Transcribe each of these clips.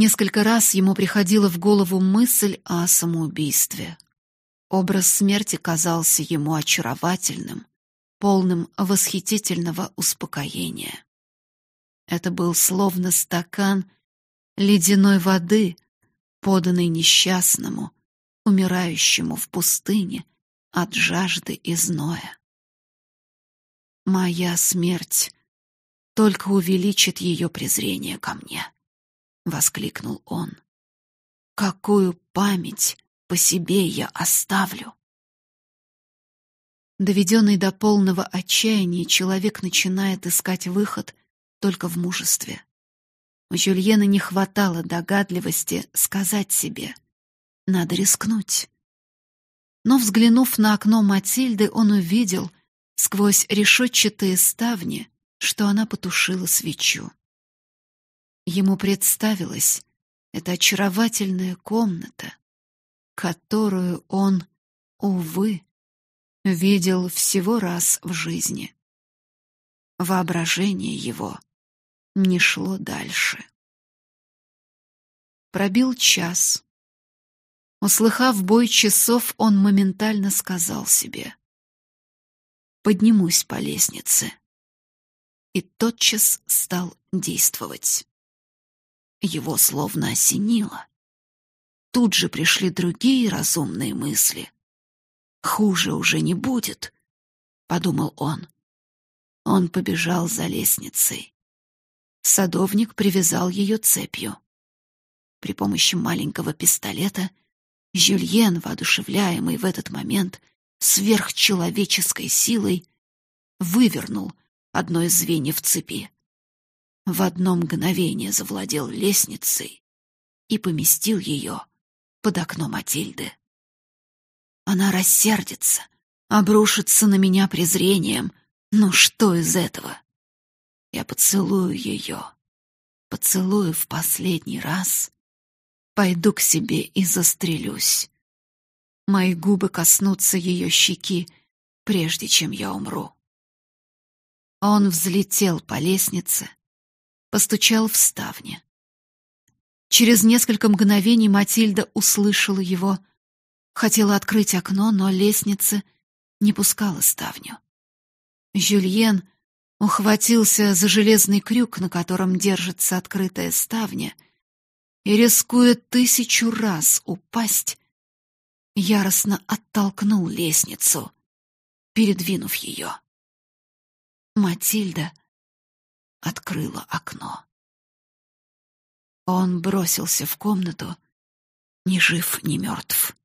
Несколько раз ему приходила в голову мысль о самоубийстве. Образ смерти казался ему очаровательным, полным восхитительного успокоения. Это был словно стакан ледяной воды, поданный несчастному, умирающему в пустыне от жажды и зноя. Моя смерть только увеличит ее презрение ко мне воскликнул он. Какую память по себе я оставлю? Доведенный до полного отчаяния, человек начинает искать выход только в мужестве. У Жюльена не хватало догадливости сказать себе: надо рискнуть. Но взглянув на окно Матильды, он увидел сквозь решетчатые ставни, что она потушила свечу. Ему представилась эта очаровательная комната, которую он, увы, видел всего раз в жизни. Воображение его не шло дальше. Пробил час. Услыхав бой часов, он моментально сказал себе: "Поднимусь по лестнице". И тотчас стал действовать. Его словно осенило. Тут же пришли другие разумные мысли. Хуже уже не будет, подумал он. Он побежал за лестницей. Садовник привязал ее цепью. При помощи маленького пистолета Жюльен, воодушевляемый в этот момент сверхчеловеческой силой, вывернул одно из звеньев цепи в одно мгновение завладел лестницей и поместил ее под окно Матильды. Она рассердится, обрушится на меня презрением. Ну что из этого? Я поцелую ее, поцелую в последний раз, пойду к себе и застрелюсь. Мои губы коснутся ее щеки, прежде чем я умру. Он взлетел по лестнице, постучал в ставни. Через несколько мгновений Матильда услышала его, хотела открыть окно, но лестница не пускала ставню. Жюльен ухватился за железный крюк, на котором держится открытая ставня, и, рискуя тысячу раз упасть, яростно оттолкнул лестницу, передвинув ее. Матильда открыла окно. Он бросился в комнату, ни жив, ни мертв.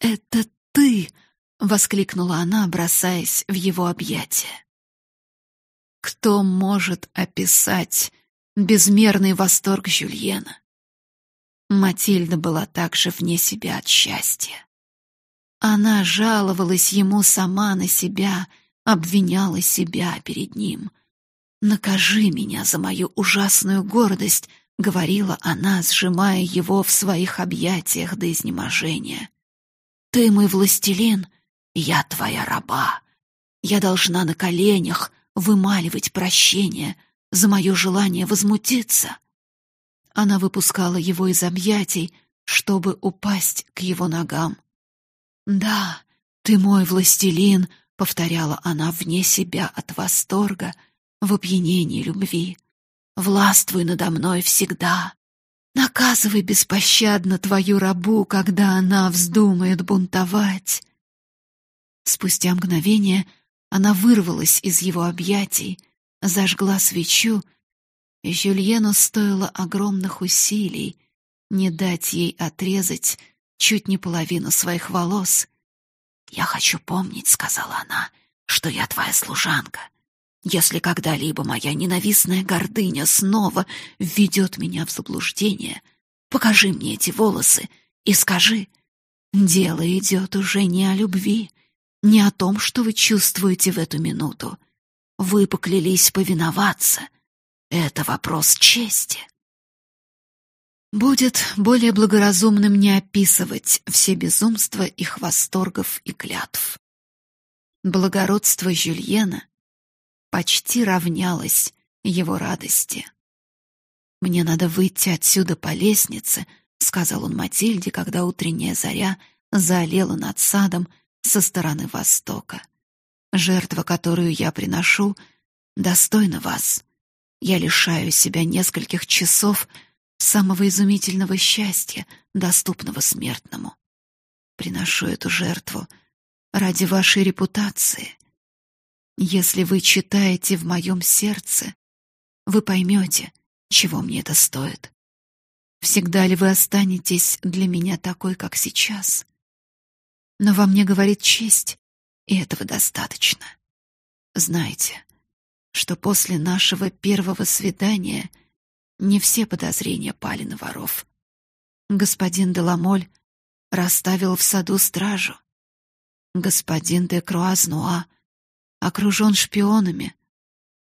«Это ты!» — воскликнула она, бросаясь в его объятия. Кто может описать безмерный восторг Жюльена? Матильда была также вне себя от счастья. Она жаловалась ему сама на себя, обвиняла себя перед ним. «Накажи меня за мою ужасную гордость», — говорила она, сжимая его в своих объятиях до изнеможения. «Ты мой властелин, я твоя раба. Я должна на коленях вымаливать прощение за мое желание возмутиться». Она выпускала его из объятий, чтобы упасть к его ногам. «Да, ты мой властелин», — повторяла она вне себя от восторга — в опьянении любви. Властвуй надо мной всегда. Наказывай беспощадно твою рабу, когда она вздумает бунтовать. Спустя мгновение она вырвалась из его объятий, зажгла свечу, и Жюльену стоило огромных усилий не дать ей отрезать чуть не половину своих волос. «Я хочу помнить», — сказала она, — «что я твоя служанка, если когда-либо моя ненавистная гордыня снова введет меня в заблуждение, покажи мне эти волосы и скажи, дело идет уже не о любви, не о том, что вы чувствуете в эту минуту. Вы поклялись повиноваться. Это вопрос чести. Будет более благоразумным не описывать все безумства их восторгов и клятв. Благородство Жюльена почти равнялась его радости. «Мне надо выйти отсюда по лестнице», — сказал он Матильде, когда утренняя заря заолела над садом со стороны востока. «Жертва, которую я приношу, достойна вас. Я лишаю себя нескольких часов самого изумительного счастья, доступного смертному. Приношу эту жертву ради вашей репутации. Если вы читаете в моем сердце, вы поймете, чего мне это стоит. Всегда ли вы останетесь для меня такой, как сейчас? Но во мне говорит честь, и этого достаточно. Знайте, что после нашего первого свидания не все подозрения пали на воров. Господин Деламоль расставил в саду стражу. Господин де Круазнуа окружен шпионами.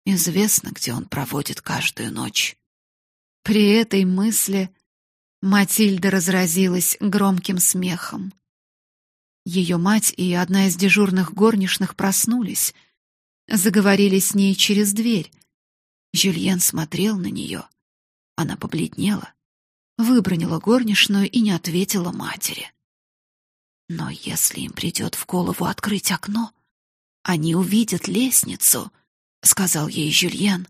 Известно, где он проводит каждую ночь. При этой мысли Матильда разразилась громким смехом. Ее мать и одна из дежурных горничных проснулись, заговорили с ней через дверь. Жюльен смотрел на нее. Она побледнела, выбронила горничную и не ответила матери. Но если им придет в голову открыть окно, они увидят лестницу, сказал ей Жюльен.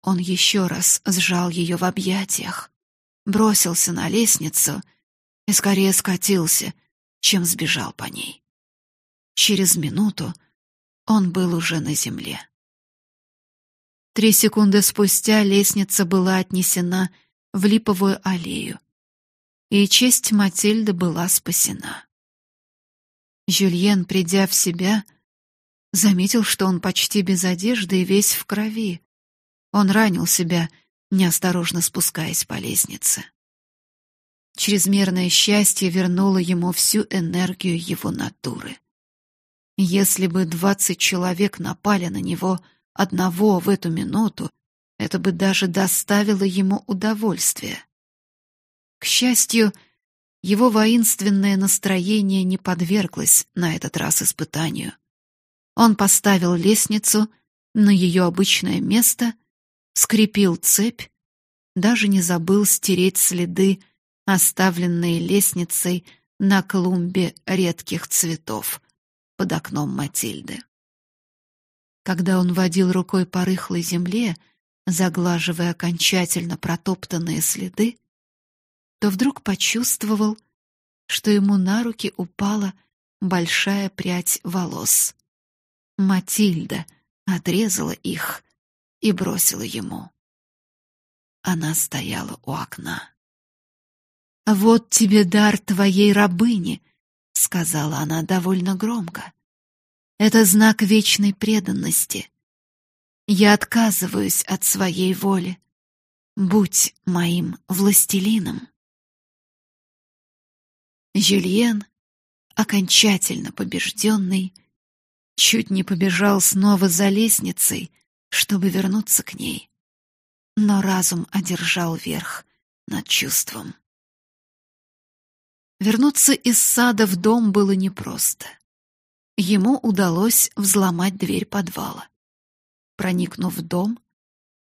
Он еще раз сжал ее в объятиях, бросился на лестницу и скорее скатился, чем сбежал по ней. Через минуту он был уже на земле. Три секунды спустя лестница была отнесена в липовую аллею, и честь Матильды была спасена. Жюльен, придя в себя, заметил, что он почти без одежды и весь в крови. Он ранил себя, неосторожно спускаясь по лестнице. Чрезмерное счастье вернуло ему всю энергию его натуры. Если бы двадцать человек напали на него одного в эту минуту, это бы даже доставило ему удовольствие. К счастью, его воинственное настроение не подверглось на этот раз испытанию. Он поставил лестницу на ее обычное место, скрепил цепь, даже не забыл стереть следы, оставленные лестницей на клумбе редких цветов под окном Матильды. Когда он водил рукой по рыхлой земле, заглаживая окончательно протоптанные следы, то вдруг почувствовал, что ему на руки упала большая прядь волос. Матильда отрезала их и бросила ему. Она стояла у окна. «Вот тебе дар твоей рабыни», — сказала она довольно громко. «Это знак вечной преданности. Я отказываюсь от своей воли. Будь моим властелином». Жюльен, окончательно побежденный, чуть не побежал снова за лестницей, чтобы вернуться к ней. Но разум одержал верх над чувством. Вернуться из сада в дом было непросто. Ему удалось взломать дверь подвала. Проникнув в дом,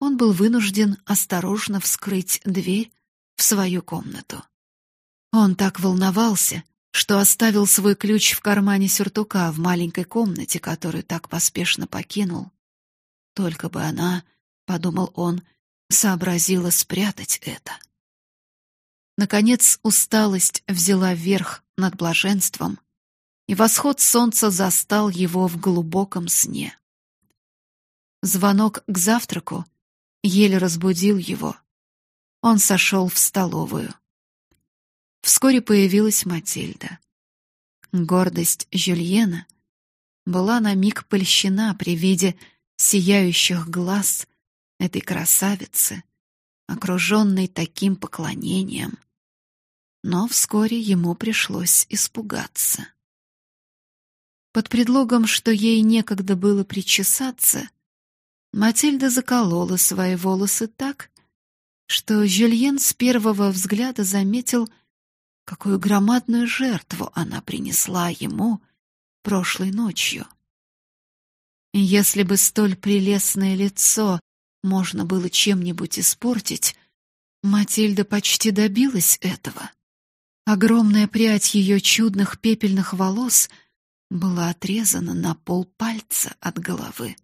он был вынужден осторожно вскрыть дверь в свою комнату. Он так волновался, что оставил свой ключ в кармане сюртука в маленькой комнате, которую так поспешно покинул. Только бы она, подумал он, сообразила спрятать это. Наконец усталость взяла верх над блаженством, и восход солнца застал его в глубоком сне. Звонок к завтраку еле разбудил его. Он сошел в столовую. Вскоре появилась Матильда. Гордость Жюльена была на миг польщена при виде сияющих глаз этой красавицы, окруженной таким поклонением. Но вскоре ему пришлось испугаться. Под предлогом, что ей некогда было причесаться, Матильда заколола свои волосы так, что Жюльен с первого взгляда заметил, какую громадную жертву она принесла ему прошлой ночью. Если бы столь прелестное лицо можно было чем-нибудь испортить, Матильда почти добилась этого. Огромная прядь ее чудных пепельных волос была отрезана на полпальца от головы.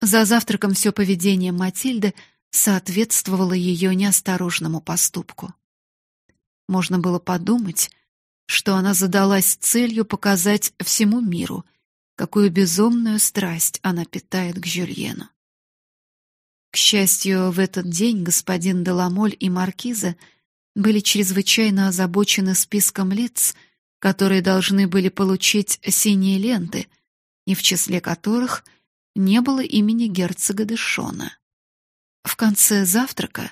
За завтраком все поведение Матильды соответствовало ее неосторожному поступку. Можно было подумать, что она задалась целью показать всему миру, какую безумную страсть она питает к Жюльену. К счастью, в этот день господин Деламоль и маркиза были чрезвычайно озабочены списком лиц, которые должны были получить синие ленты, и в числе которых — не было имени герцога де Шона. В конце завтрака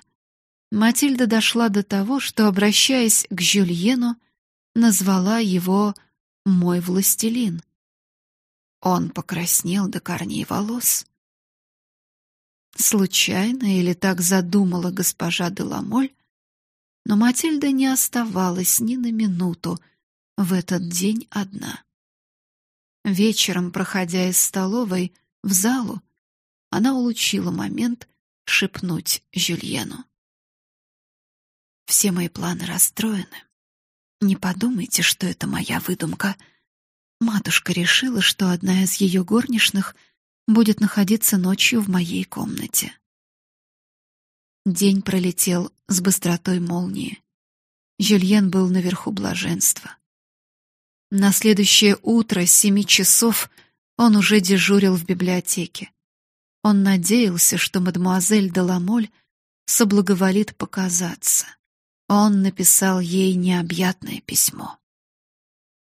Матильда дошла до того, что, обращаясь к Жюльену, назвала его «мой властелин». Он покраснел до корней волос. Случайно или так задумала госпожа де Ламоль, но Матильда не оставалась ни на минуту в этот день одна. Вечером, проходя из столовой, в залу, она улучила момент шепнуть Жюльену. Все мои планы расстроены. Не подумайте, что это моя выдумка. Матушка решила, что одна из ее горничных будет находиться ночью в моей комнате. День пролетел с быстротой молнии. Жюльен был наверху блаженства. На следующее утро с семи часов он уже дежурил в библиотеке. Он надеялся, что мадемуазель Деламоль соблаговолит показаться. Он написал ей необъятное письмо.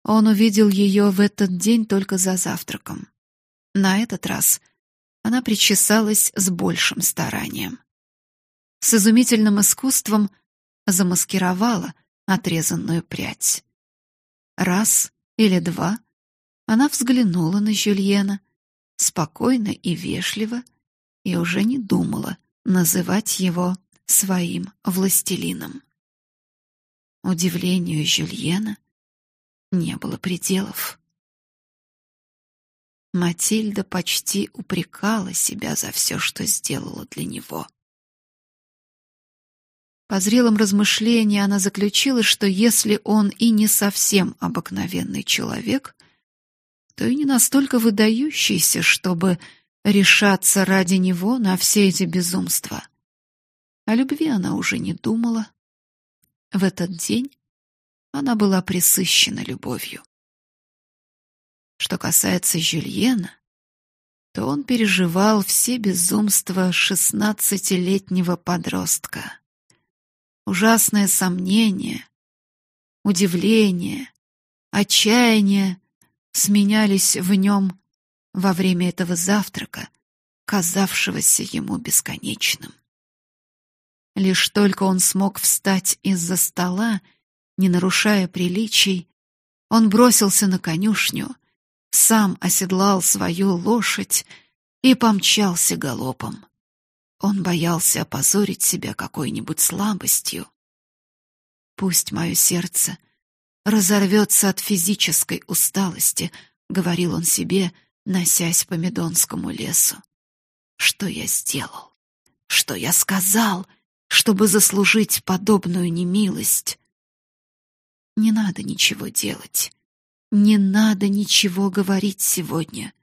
Он увидел ее в этот день только за завтраком. На этот раз она причесалась с большим старанием. С изумительным искусством замаскировала отрезанную прядь. Раз или два — она взглянула на Жюльена спокойно и вежливо и уже не думала называть его своим властелином. Удивлению Жюльена не было пределов. Матильда почти упрекала себя за все, что сделала для него. По зрелым размышлениям она заключила, что если он и не совсем обыкновенный человек, то и не настолько выдающийся, чтобы решаться ради него на все эти безумства. О любви она уже не думала. В этот день она была пресыщена любовью. Что касается Жюльена, то он переживал все безумства шестнадцатилетнего подростка. Ужасное сомнение, удивление, отчаяние сменялись в нем во время этого завтрака, казавшегося ему бесконечным. Лишь только он смог встать из-за стола, не нарушая приличий, он бросился на конюшню, сам оседлал свою лошадь и помчался галопом. Он боялся опозорить себя какой-нибудь слабостью. Пусть мое сердце — разорвется от физической усталости, говорил он себе, носясь по Медонскому лесу. Что я сделал? Что я сказал, чтобы заслужить подобную немилость? Не надо ничего делать. Не надо ничего говорить сегодня,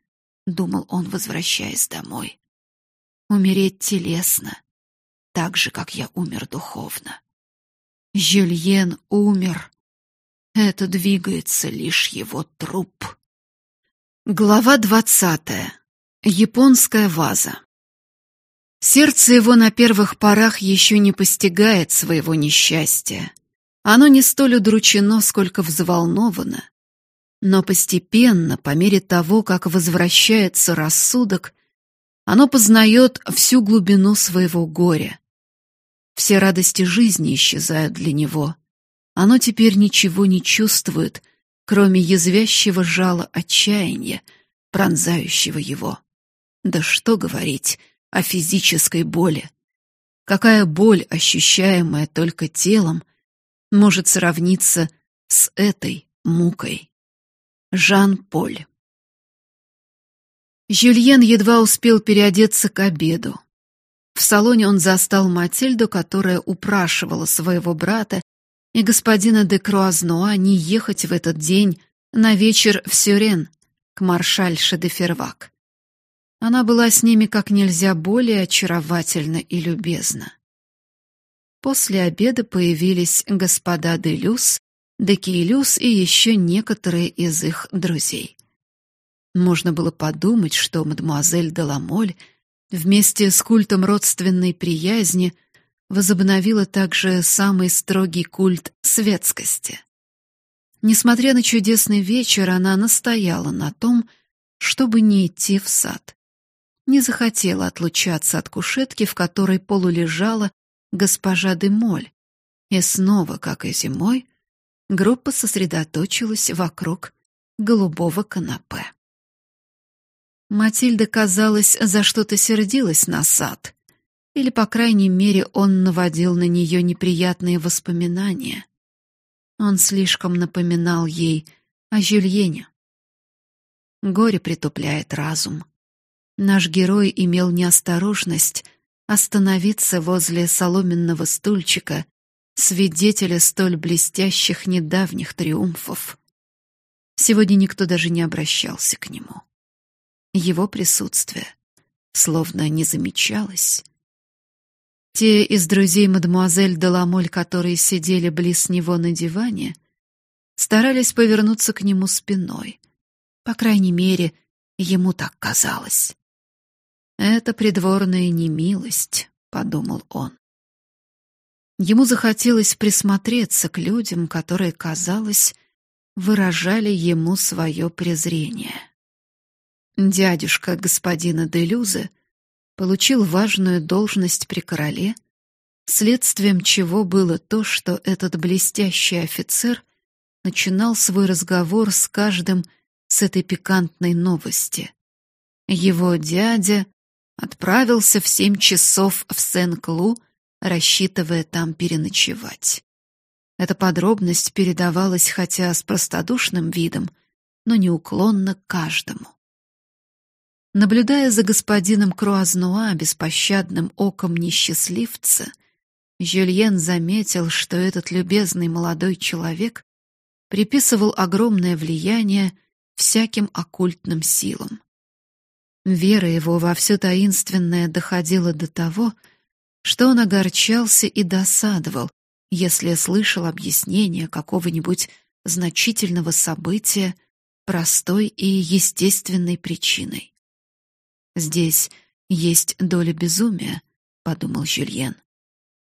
думал он, возвращаясь домой. Умереть телесно, так же как я умер духовно. Жюльен умер, это двигается лишь его труп. Глава двадцатая. Японская ваза. Сердце его на первых порах еще не постигает своего несчастья. Оно не столь удручено, сколько взволновано. Но постепенно, по мере того, как возвращается рассудок, оно познает всю глубину своего горя. Все радости жизни исчезают для него — оно теперь ничего не чувствует, кроме язвящего жала отчаяния, пронзающего его. Да что говорить о физической боли? Какая боль, ощущаемая только телом, может сравниться с этой мукой? Жан-Поль Жюльен едва успел переодеться к обеду. В салоне он застал Матильду, которая упрашивала своего брата и господина де Круазноа не ехать в этот день на вечер в Сюрен к маршальше де Фервак. Она была с ними как нельзя более очаровательна и любезна. После обеда появились господа де Люс, де Кейлюс и еще некоторые из их друзей. Можно было подумать, что мадемуазель де Ламоль вместе с культом родственной приязни возобновила также самый строгий культ светскости. Несмотря на чудесный вечер, она настояла на том, чтобы не идти в сад. Не захотела отлучаться от кушетки, в которой полулежала госпожа де Моль. И снова, как и зимой, группа сосредоточилась вокруг голубого канапе. Матильда, казалось, за что-то сердилась на сад, или, по крайней мере, он наводил на нее неприятные воспоминания. Он слишком напоминал ей о Жюльене. Горе притупляет разум. Наш герой имел неосторожность остановиться возле соломенного стульчика, свидетеля столь блестящих недавних триумфов. Сегодня никто даже не обращался к нему. Его присутствие словно не замечалось. Те из друзей мадемуазель Деламоль, которые сидели близ него на диване, старались повернуться к нему спиной. По крайней мере, ему так казалось. Это придворная немилость, подумал он. Ему захотелось присмотреться к людям, которые, казалось, выражали ему свое презрение. Дядюшка господина Делюзе получил важную должность при короле, следствием чего было то, что этот блестящий офицер начинал свой разговор с каждым с этой пикантной новости. Его дядя отправился в семь часов в Сен-Клу, рассчитывая там переночевать. Эта подробность передавалась хотя с простодушным видом, но неуклонно каждому. Наблюдая за господином Круазнуа беспощадным оком несчастливца, Жюльен заметил, что этот любезный молодой человек приписывал огромное влияние всяким оккультным силам. Вера его во все таинственное доходила до того, что он огорчался и досадовал, если слышал объяснение какого-нибудь значительного события простой и естественной причиной. Здесь есть доля безумия, подумал Жюльен.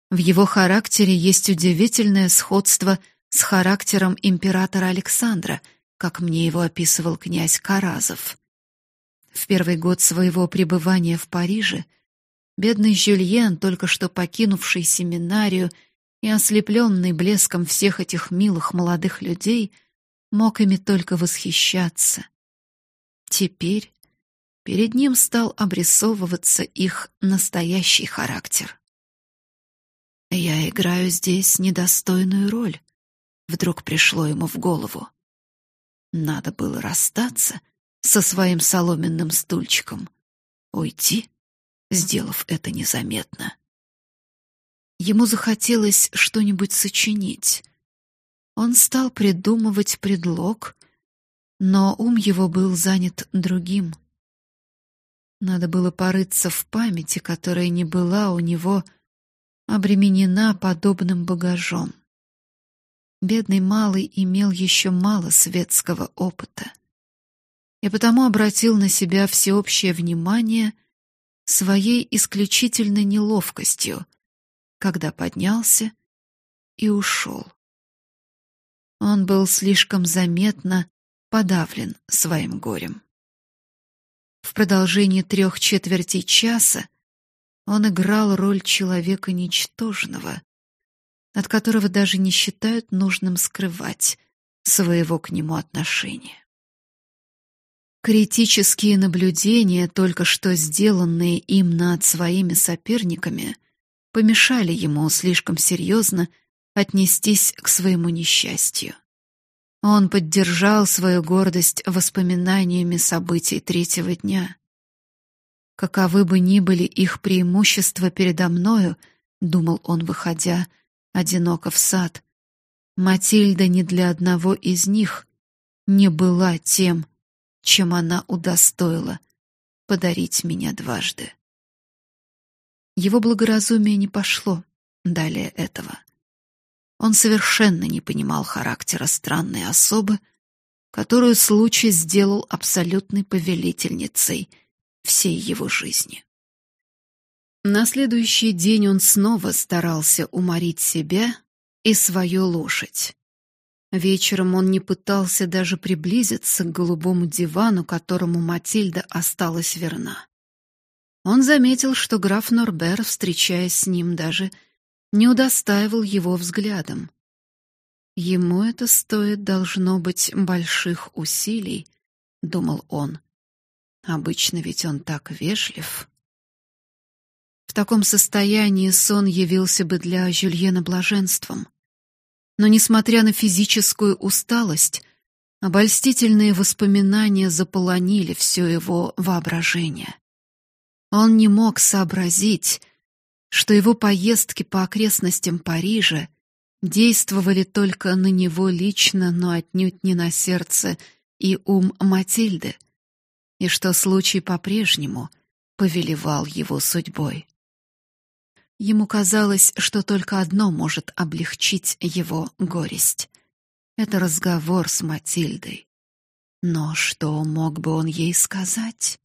В его характере есть удивительное сходство с характером императора Александра, как мне его описывал князь Каразов. В первый год своего пребывания в Париже бедный Жюльен, только что покинувший семинарию и ослепленный блеском всех этих милых молодых людей, мог ими только восхищаться. Теперь перед ним стал обрисовываться их настоящий характер. Я играю здесь недостойную роль, вдруг пришло ему в голову. Надо было расстаться со своим соломенным стульчиком, уйти, сделав это незаметно. Ему захотелось что-нибудь сочинить. Он стал придумывать предлог, но ум его был занят другим. Надо было порыться в памяти, которая не была у него обременена подобным багажом. Бедный малый имел еще мало светского опыта. И потому обратил на себя всеобщее внимание своей исключительной неловкостью, когда поднялся и ушел. Он был слишком заметно подавлен своим горем. В продолжении трех четвертей часа он играл роль человека ничтожного, от которого даже не считают нужным скрывать своего к нему отношения. Критические наблюдения, только что сделанные им над своими соперниками, помешали ему слишком серьезно отнестись к своему несчастью. Он поддержал свою гордость воспоминаниями событий третьего дня. Каковы бы ни были их преимущества передо мною, думал он, выходя одиноко в сад, Матильда ни для одного из них не была тем, чем она удостоила подарить меня дважды. Его благоразумие не пошло далее этого. Он совершенно не понимал характера странной особы, которую случай сделал абсолютной повелительницей всей его жизни. На следующий день он снова старался уморить себя и свою лошадь. Вечером он не пытался даже приблизиться к голубому дивану, которому Матильда осталась верна. Он заметил, что граф Норбер, встречаясь с ним, даже не удостаивал его взглядом. Ему это стоит должно быть больших усилий, думал он. Обычно ведь он так вежлив. В таком состоянии сон явился бы для Жюльена блаженством. Но несмотря на физическую усталость, обольстительные воспоминания заполонили все его воображение. Он не мог сообразить, что его поездки по окрестностям Парижа действовали только на него лично, но отнюдь не на сердце и ум Матильды, и что случай по-прежнему повелевал его судьбой. Ему казалось, что только одно может облегчить его горесть. Это разговор с Матильдой. Но что мог бы он ей сказать?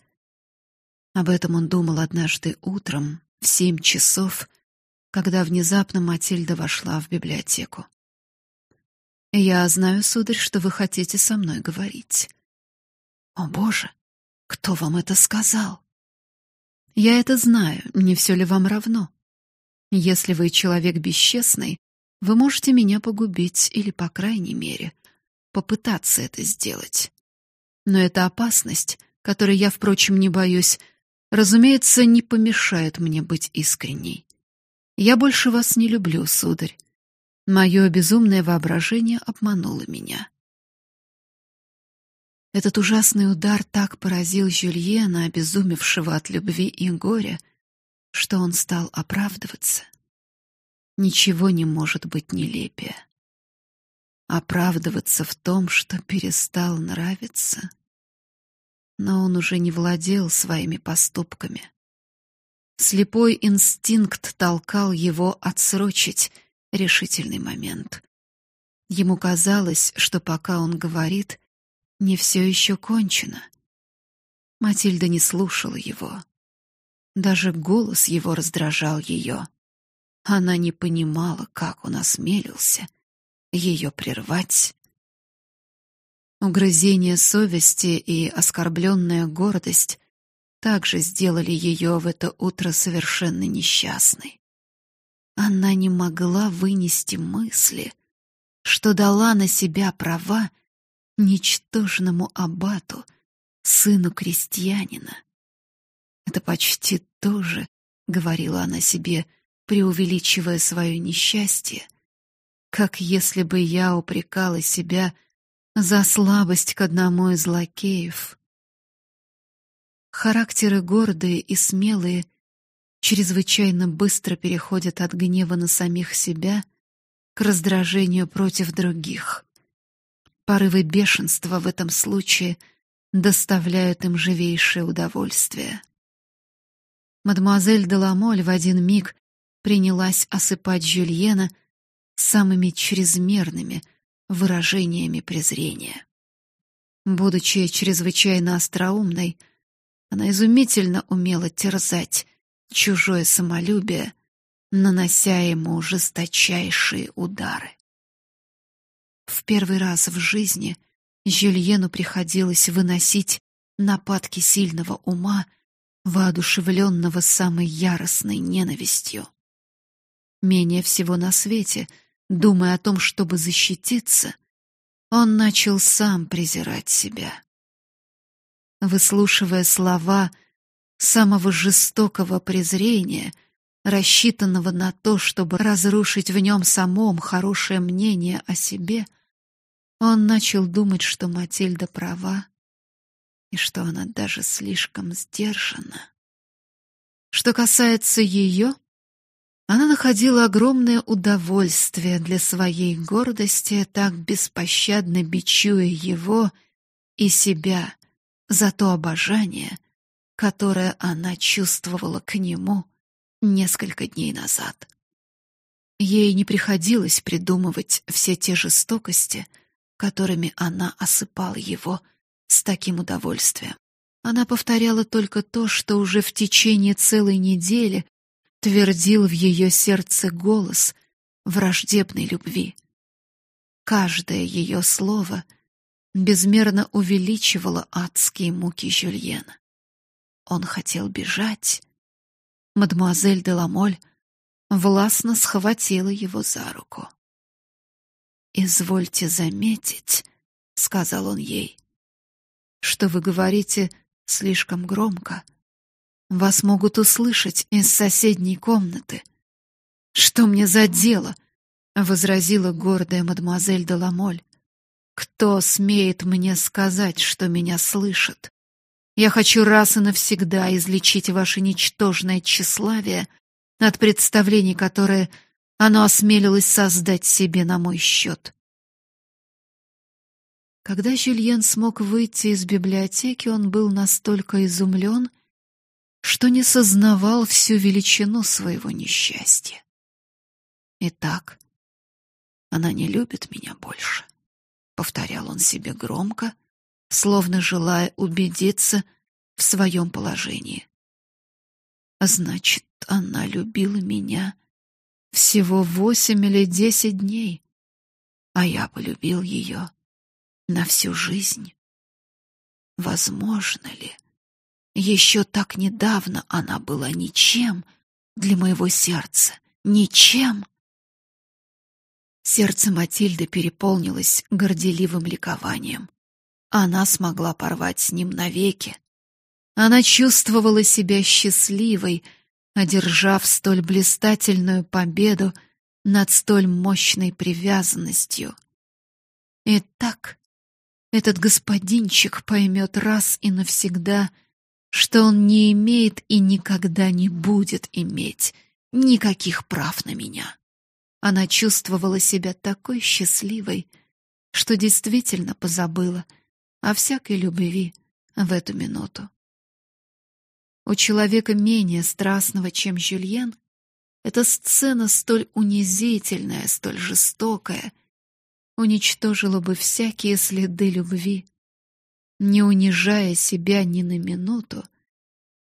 Об этом он думал однажды утром в семь часов, когда внезапно Матильда вошла в библиотеку. Я знаю, сударь, что вы хотите со мной говорить. О, боже, кто вам это сказал? Я это знаю, не все ли вам равно? Если вы человек бесчестный, вы можете меня погубить или, по крайней мере, попытаться это сделать. Но эта опасность, которой я, впрочем, не боюсь, разумеется, не помешает мне быть искренней. Я больше вас не люблю, сударь. Мое безумное воображение обмануло меня. Этот ужасный удар так поразил Жюльена, обезумевшего от любви и горя, что он стал оправдываться. Ничего не может быть нелепее. Оправдываться в том, что перестал нравиться. Но он уже не владел своими поступками. Слепой инстинкт толкал его отсрочить решительный момент. Ему казалось, что пока он говорит, не все еще кончено. Матильда не слушала его. Даже голос его раздражал ее. Она не понимала, как он осмелился ее прервать. Угрызение совести и оскорбленная гордость также сделали ее в это утро совершенно несчастной. Она не могла вынести мысли, что дала на себя права ничтожному аббату, сыну крестьянина. Это почти то же, говорила она себе, преувеличивая свое несчастье, как если бы я упрекала себя за слабость к одному из лакеев. Характеры гордые и смелые чрезвычайно быстро переходят от гнева на самих себя к раздражению против других. Порывы бешенства в этом случае доставляют им живейшее удовольствие. Мадемуазель де Ламоль в один миг принялась осыпать Жюльена самыми чрезмерными выражениями презрения. Будучи чрезвычайно остроумной, она изумительно умела терзать чужое самолюбие, нанося ему жесточайшие удары. В первый раз в жизни Жюльену приходилось выносить нападки сильного ума воодушевленного самой яростной ненавистью. Менее всего на свете, думая о том, чтобы защититься, он начал сам презирать себя. Выслушивая слова самого жестокого презрения, рассчитанного на то, чтобы разрушить в нем самом хорошее мнение о себе, он начал думать, что Матильда права, и что она даже слишком сдержана. Что касается ее, она находила огромное удовольствие для своей гордости, так беспощадно бичуя его и себя за то обожание, которое она чувствовала к нему несколько дней назад. Ей не приходилось придумывать все те жестокости, которыми она осыпала его с таким удовольствием. Она повторяла только то, что уже в течение целой недели твердил в ее сердце голос враждебной любви. Каждое ее слово безмерно увеличивало адские муки Жюльена. Он хотел бежать. Мадемуазель де Ламоль властно схватила его за руку. «Извольте заметить», — сказал он ей, — «что вы говорите слишком громко. Вас могут услышать из соседней комнаты». «Что мне за дело?» — возразила гордая мадемуазель де Ламоль. «Кто смеет мне сказать, что меня слышат? Я хочу раз и навсегда излечить ваше ничтожное тщеславие от представлений, которые оно осмелилось создать себе на мой счет. Когда Жюльен смог выйти из библиотеки, он был настолько изумлен, что не сознавал всю величину своего несчастья. Итак, она не любит меня больше, повторял он себе громко, словно желая убедиться в своем положении. Значит, она любила меня всего восемь или десять дней, а я полюбил ее на всю жизнь. Возможно ли? Еще так недавно она была ничем для моего сердца, ничем. Сердце Матильды переполнилось горделивым ликованием. Она смогла порвать с ним навеки. Она чувствовала себя счастливой, одержав столь блистательную победу над столь мощной привязанностью. И так этот господинчик поймет раз и навсегда, что он не имеет и никогда не будет иметь никаких прав на меня. Она чувствовала себя такой счастливой, что действительно позабыла о всякой любви в эту минуту. У человека менее страстного, чем Жюльен, эта сцена столь унизительная, столь жестокая, уничтожила бы всякие следы любви. Не унижая себя ни на минуту,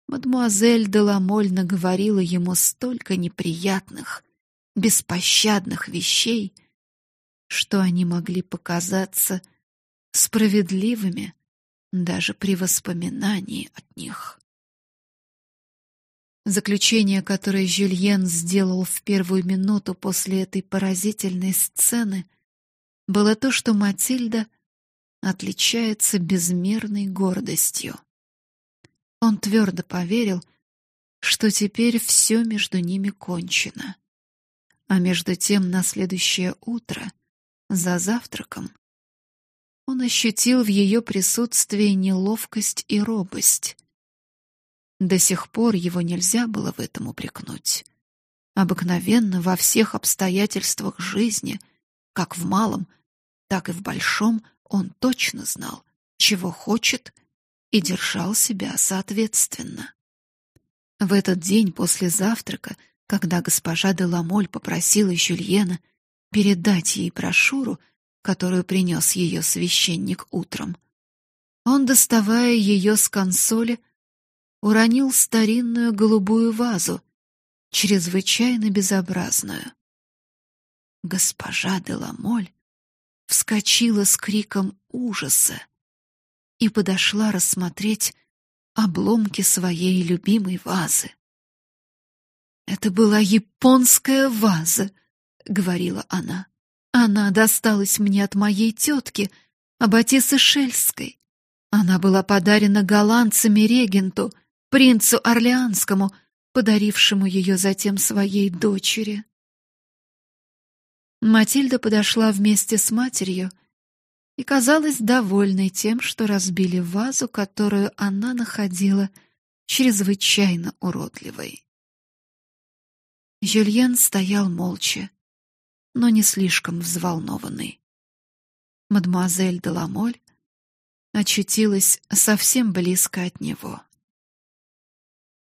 мадмуазель де Ламоль наговорила ему столько неприятных, беспощадных вещей, что они могли показаться справедливыми даже при воспоминании от них. Заключение, которое Жюльен сделал в первую минуту после этой поразительной сцены, было то, что Матильда отличается безмерной гордостью. Он твердо поверил, что теперь все между ними кончено. А между тем на следующее утро, за завтраком, он ощутил в ее присутствии неловкость и робость. До сих пор его нельзя было в этом упрекнуть. Обыкновенно во всех обстоятельствах жизни, как в малом, так и в большом, он точно знал, чего хочет, и держал себя соответственно. В этот день после завтрака, когда госпожа де Ламоль попросила Жюльена передать ей брошюру, которую принес ее священник утром, он, доставая ее с консоли, уронил старинную голубую вазу, чрезвычайно безобразную. Госпожа де Ламоль вскочила с криком ужаса и подошла рассмотреть обломки своей любимой вазы. Это была японская ваза, говорила она. Она досталась мне от моей тетки, Аббатисы Шельской. Она была подарена голландцами регенту, принцу Орлеанскому, подарившему ее затем своей дочери. Матильда подошла вместе с матерью и казалась довольной тем, что разбили вазу, которую она находила чрезвычайно уродливой. Жюльен стоял молча, но не слишком взволнованный. Мадемуазель де Ламоль очутилась совсем близко от него.